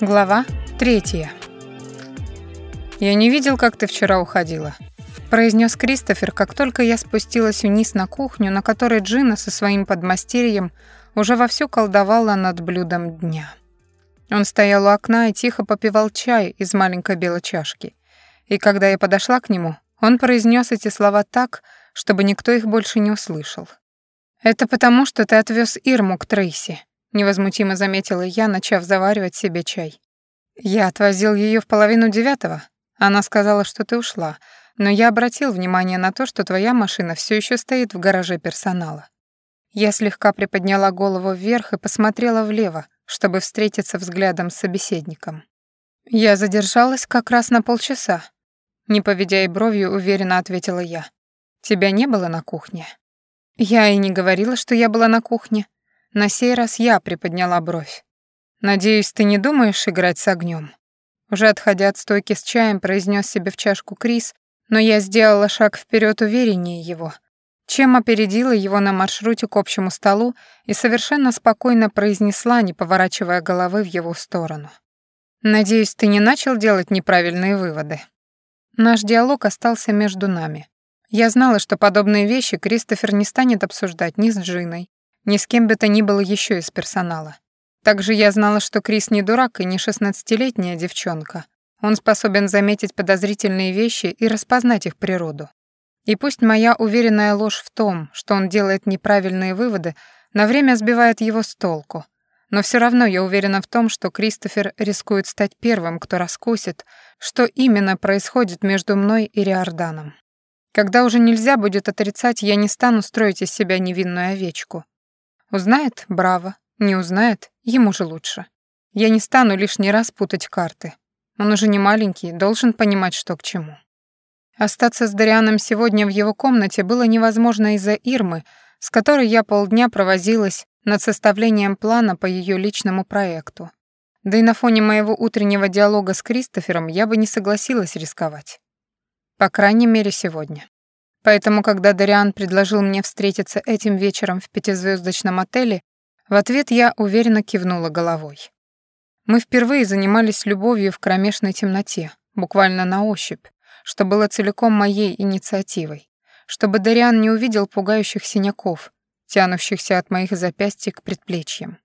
Глава третья. «Я не видел, как ты вчера уходила», — произнес Кристофер, как только я спустилась вниз на кухню, на которой Джина со своим подмастерьем уже вовсю колдовала над блюдом дня. Он стоял у окна и тихо попивал чай из маленькой белой чашки. И когда я подошла к нему, он произнес эти слова так, чтобы никто их больше не услышал. «Это потому, что ты отвез Ирму к Трейси», невозмутимо заметила я, начав заваривать себе чай. Я отвозил ее в половину девятого. Она сказала, что ты ушла, но я обратил внимание на то, что твоя машина все еще стоит в гараже персонала. Я слегка приподняла голову вверх и посмотрела влево, чтобы встретиться взглядом с собеседником. Я задержалась как раз на полчаса. Не поведя и бровью, уверенно ответила я. Тебя не было на кухне. Я и не говорила, что я была на кухне. На сей раз я приподняла бровь. «Надеюсь, ты не думаешь играть с огнем? Уже отходя от стойки с чаем, произнес себе в чашку Крис, но я сделала шаг вперед увереннее его, чем опередила его на маршруте к общему столу и совершенно спокойно произнесла, не поворачивая головы в его сторону. «Надеюсь, ты не начал делать неправильные выводы?» Наш диалог остался между нами. Я знала, что подобные вещи Кристофер не станет обсуждать ни с Джиной, ни с кем бы то ни было еще из персонала. Также я знала, что Крис не дурак и не шестнадцатилетняя девчонка. Он способен заметить подозрительные вещи и распознать их природу. И пусть моя уверенная ложь в том, что он делает неправильные выводы, на время сбивает его с толку. Но все равно я уверена в том, что Кристофер рискует стать первым, кто раскусит, что именно происходит между мной и Риорданом. Когда уже нельзя будет отрицать, я не стану строить из себя невинную овечку. Узнает — браво, не узнает — ему же лучше. Я не стану лишний раз путать карты. Он уже не маленький, должен понимать, что к чему. Остаться с Дарианом сегодня в его комнате было невозможно из-за Ирмы, с которой я полдня провозилась над составлением плана по ее личному проекту. Да и на фоне моего утреннего диалога с Кристофером я бы не согласилась рисковать. По крайней мере, сегодня. Поэтому, когда Дариан предложил мне встретиться этим вечером в пятизвездочном отеле, в ответ я уверенно кивнула головой. Мы впервые занимались любовью в кромешной темноте, буквально на ощупь, что было целиком моей инициативой, чтобы Дариан не увидел пугающих синяков, тянущихся от моих запястья к предплечьям.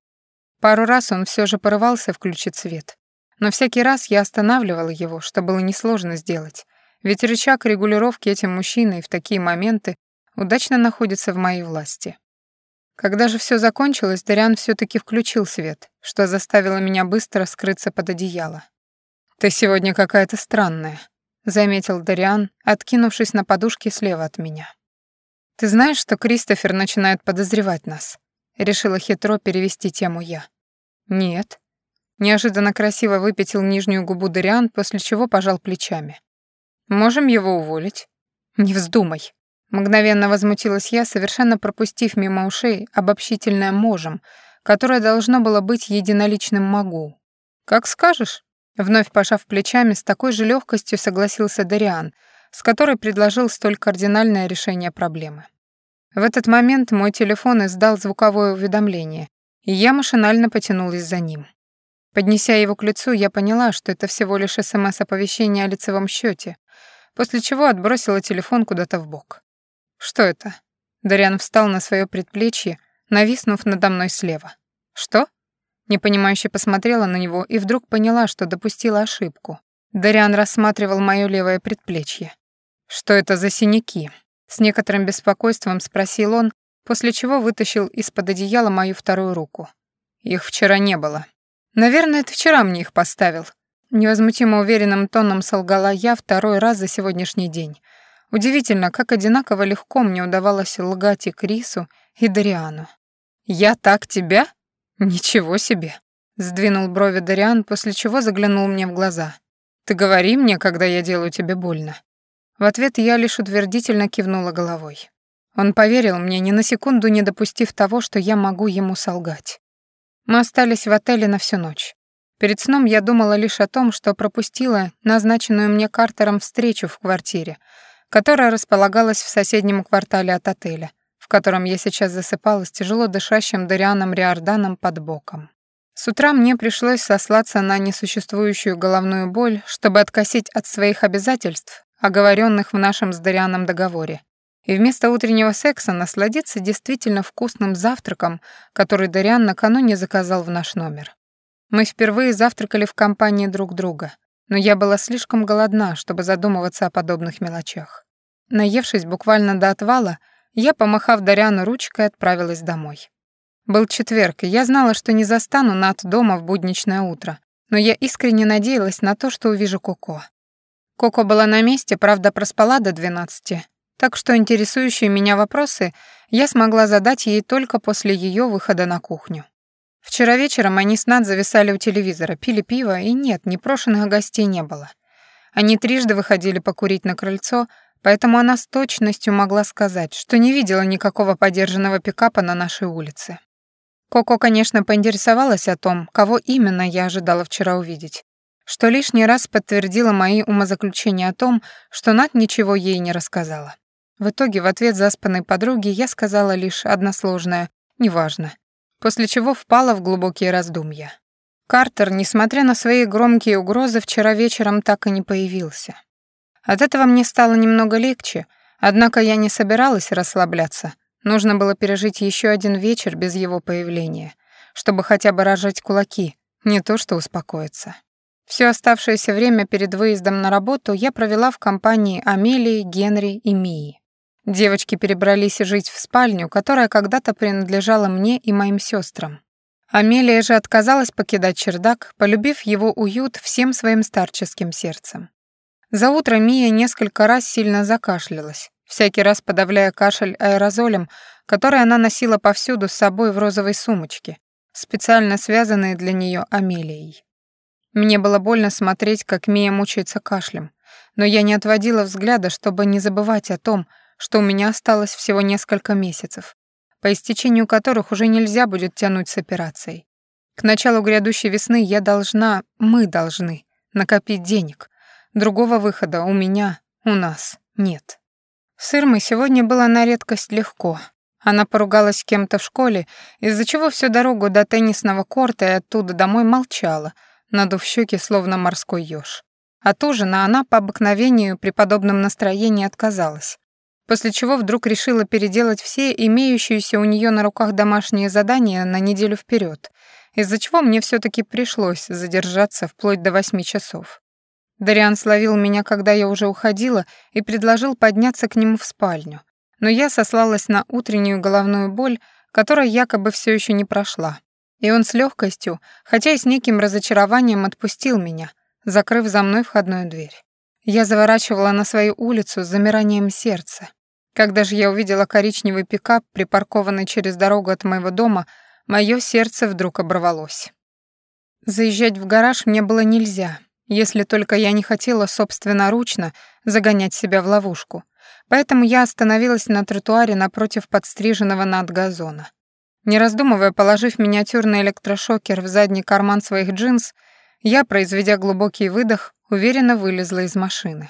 Пару раз он все же порывался включить свет, но всякий раз я останавливала его, что было несложно сделать, ведь рычаг регулировки этим мужчиной в такие моменты удачно находится в моей власти. Когда же все закончилось, Дариан все таки включил свет, что заставило меня быстро скрыться под одеяло. «Ты сегодня какая-то странная», — заметил Дариан, откинувшись на подушке слева от меня. «Ты знаешь, что Кристофер начинает подозревать нас?» — решила хитро перевести тему я. «Нет». Неожиданно красиво выпятил нижнюю губу Дариан, после чего пожал плечами. Можем его уволить. Не вздумай. Мгновенно возмутилась я, совершенно пропустив мимо ушей обобщительное «можем», которое должно было быть единоличным «могу». «Как скажешь». Вновь пожав плечами, с такой же легкостью согласился Дариан, с которой предложил столь кардинальное решение проблемы. В этот момент мой телефон издал звуковое уведомление, и я машинально потянулась за ним. Поднеся его к лицу, я поняла, что это всего лишь СМС-оповещение о лицевом счете, после чего отбросила телефон куда-то в бок. «Что это?» Дариан встал на свое предплечье, нависнув надо мной слева. «Что?» Непонимающе посмотрела на него и вдруг поняла, что допустила ошибку. Дариан рассматривал моё левое предплечье. «Что это за синяки?» С некоторым беспокойством спросил он, после чего вытащил из-под одеяла мою вторую руку. «Их вчера не было. Наверное, это вчера мне их поставил», Невозмутимо уверенным тоном солгала я второй раз за сегодняшний день. Удивительно, как одинаково легко мне удавалось лгать и Крису, и Дариану. «Я так тебя? Ничего себе!» Сдвинул брови Дариан, после чего заглянул мне в глаза. «Ты говори мне, когда я делаю тебе больно». В ответ я лишь утвердительно кивнула головой. Он поверил мне, ни на секунду не допустив того, что я могу ему солгать. Мы остались в отеле на всю ночь. Перед сном я думала лишь о том, что пропустила назначенную мне Картером встречу в квартире, которая располагалась в соседнем квартале от отеля, в котором я сейчас засыпала с тяжело дышащим Дарианом Риорданом под боком. С утра мне пришлось сослаться на несуществующую головную боль, чтобы откосить от своих обязательств, оговоренных в нашем с Дарианом договоре, и вместо утреннего секса насладиться действительно вкусным завтраком, который Дариан накануне заказал в наш номер. Мы впервые завтракали в компании друг друга, но я была слишком голодна, чтобы задумываться о подобных мелочах. Наевшись буквально до отвала, я, помахав Дариану ручкой, отправилась домой. Был четверг, и я знала, что не застану Над дома в будничное утро, но я искренне надеялась на то, что увижу Коко. Коко была на месте, правда, проспала до двенадцати, так что интересующие меня вопросы я смогла задать ей только после ее выхода на кухню. Вчера вечером они с Над зависали у телевизора, пили пиво, и нет, непрошенных гостей не было. Они трижды выходили покурить на крыльцо, поэтому она с точностью могла сказать, что не видела никакого подержанного пикапа на нашей улице. Коко, конечно, поинтересовалась о том, кого именно я ожидала вчера увидеть, что лишний раз подтвердило мои умозаключения о том, что Над ничего ей не рассказала. В итоге в ответ заспанной подруги я сказала лишь односложное «неважно», после чего впала в глубокие раздумья. Картер, несмотря на свои громкие угрозы, вчера вечером так и не появился. От этого мне стало немного легче, однако я не собиралась расслабляться. Нужно было пережить еще один вечер без его появления, чтобы хотя бы рожать кулаки, не то что успокоиться. Все оставшееся время перед выездом на работу я провела в компании Амелии, Генри и Мии. Девочки перебрались жить в спальню, которая когда-то принадлежала мне и моим сестрам. Амелия же отказалась покидать чердак, полюбив его уют всем своим старческим сердцем. За утро Мия несколько раз сильно закашлялась, всякий раз подавляя кашель аэрозолем, который она носила повсюду с собой в розовой сумочке, специально связанной для нее Амелией. Мне было больно смотреть, как Мия мучается кашлем, но я не отводила взгляда, чтобы не забывать о том, что у меня осталось всего несколько месяцев, по истечению которых уже нельзя будет тянуть с операцией. К началу грядущей весны я должна, мы должны, накопить денег, Другого выхода у меня, у нас нет. С Ирмой сегодня было на редкость легко. Она поругалась с кем-то в школе, из-за чего всю дорогу до теннисного корта и оттуда домой молчала, надув щеки, словно морской еж. От ужина она по обыкновению при подобном настроении отказалась, после чего вдруг решила переделать все имеющиеся у нее на руках домашние задания на неделю вперед, из-за чего мне все таки пришлось задержаться вплоть до восьми часов. Дариан словил меня, когда я уже уходила, и предложил подняться к нему в спальню. Но я сослалась на утреннюю головную боль, которая якобы все еще не прошла. И он с легкостью, хотя и с неким разочарованием отпустил меня, закрыв за мной входную дверь. Я заворачивала на свою улицу с замиранием сердца. Когда же я увидела коричневый пикап, припаркованный через дорогу от моего дома, мое сердце вдруг оборвалось. Заезжать в гараж мне было нельзя, если только я не хотела собственноручно загонять себя в ловушку. Поэтому я остановилась на тротуаре напротив подстриженного над газона. Не раздумывая, положив миниатюрный электрошокер в задний карман своих джинс, я, произведя глубокий выдох, уверенно вылезла из машины.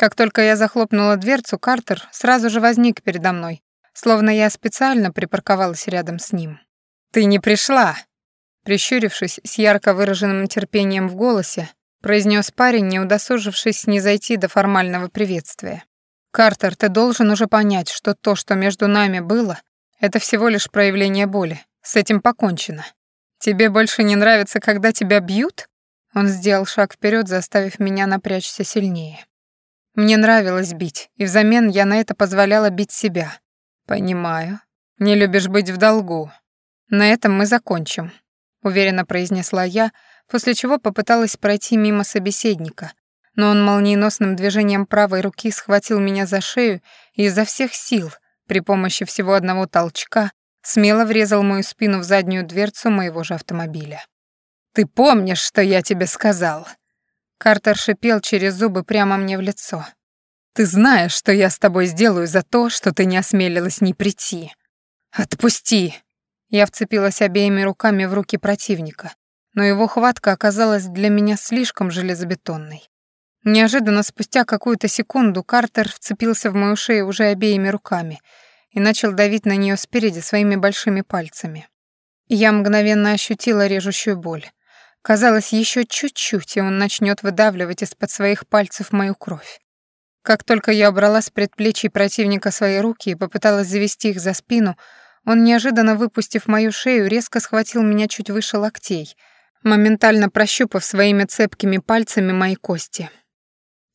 Как только я захлопнула дверцу, Картер сразу же возник передо мной, словно я специально припарковалась рядом с ним. «Ты не пришла!» Прищурившись с ярко выраженным терпением в голосе, произнес парень, не удосужившись не зайти до формального приветствия. «Картер, ты должен уже понять, что то, что между нами было, это всего лишь проявление боли. С этим покончено. Тебе больше не нравится, когда тебя бьют?» Он сделал шаг вперед, заставив меня напрячься сильнее. Мне нравилось бить, и взамен я на это позволяла бить себя. «Понимаю. Не любишь быть в долгу. На этом мы закончим», — уверенно произнесла я, — после чего попыталась пройти мимо собеседника, но он молниеносным движением правой руки схватил меня за шею и изо всех сил, при помощи всего одного толчка, смело врезал мою спину в заднюю дверцу моего же автомобиля. «Ты помнишь, что я тебе сказал?» Картер шипел через зубы прямо мне в лицо. «Ты знаешь, что я с тобой сделаю за то, что ты не осмелилась не прийти. Отпусти!» Я вцепилась обеими руками в руки противника но его хватка оказалась для меня слишком железобетонной. Неожиданно спустя какую-то секунду Картер вцепился в мою шею уже обеими руками и начал давить на нее спереди своими большими пальцами. Я мгновенно ощутила режущую боль. Казалось, еще чуть-чуть, и он начнет выдавливать из-под своих пальцев мою кровь. Как только я убрала с предплечий противника свои руки и попыталась завести их за спину, он, неожиданно выпустив мою шею, резко схватил меня чуть выше локтей, моментально прощупав своими цепкими пальцами мои кости.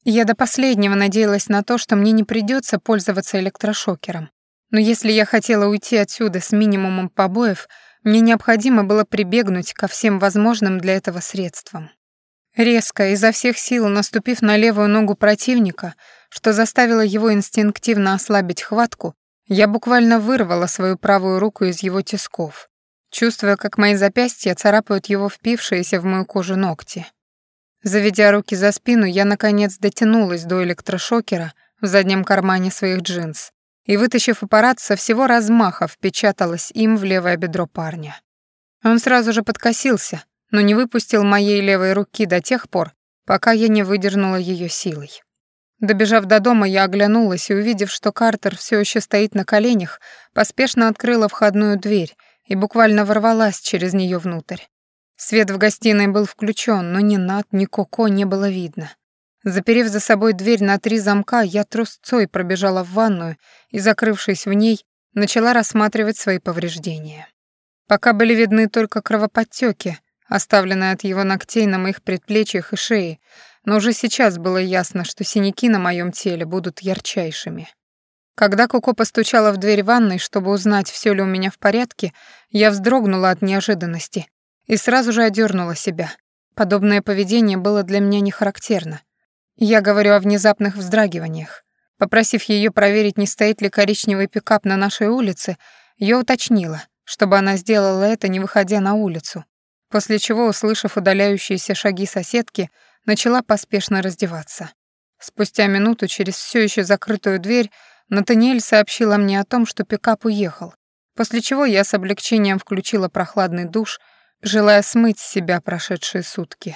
Я до последнего надеялась на то, что мне не придется пользоваться электрошокером. Но если я хотела уйти отсюда с минимумом побоев, мне необходимо было прибегнуть ко всем возможным для этого средствам. Резко, изо всех сил наступив на левую ногу противника, что заставило его инстинктивно ослабить хватку, я буквально вырвала свою правую руку из его тисков, чувствуя, как мои запястья царапают его впившиеся в мою кожу ногти. Заведя руки за спину, я, наконец, дотянулась до электрошокера в заднем кармане своих джинс и, вытащив аппарат, со всего размаха впечаталась им в левое бедро парня. Он сразу же подкосился, но не выпустил моей левой руки до тех пор, пока я не выдернула ее силой. Добежав до дома, я оглянулась и, увидев, что Картер все еще стоит на коленях, поспешно открыла входную дверь и буквально ворвалась через нее внутрь. Свет в гостиной был включен, но ни Над, ни Коко не было видно. Заперев за собой дверь на три замка, я трусцой пробежала в ванную и, закрывшись в ней, начала рассматривать свои повреждения. Пока были видны только кровоподтеки, оставленные от его ногтей на моих предплечьях и шее, но уже сейчас было ясно, что синяки на моем теле будут ярчайшими. Когда Коко постучала в дверь ванной, чтобы узнать, все ли у меня в порядке, я вздрогнула от неожиданности и сразу же одернула себя. Подобное поведение было для меня не характерно. Я говорю о внезапных вздрагиваниях. Попросив ее проверить, не стоит ли коричневый пикап на нашей улице, я уточнила, чтобы она сделала это, не выходя на улицу, после чего, услышав удаляющиеся шаги соседки, начала поспешно раздеваться. Спустя минуту через все еще закрытую дверь Натаниэль сообщила мне о том, что пикап уехал, после чего я с облегчением включила прохладный душ, желая смыть с себя прошедшие сутки.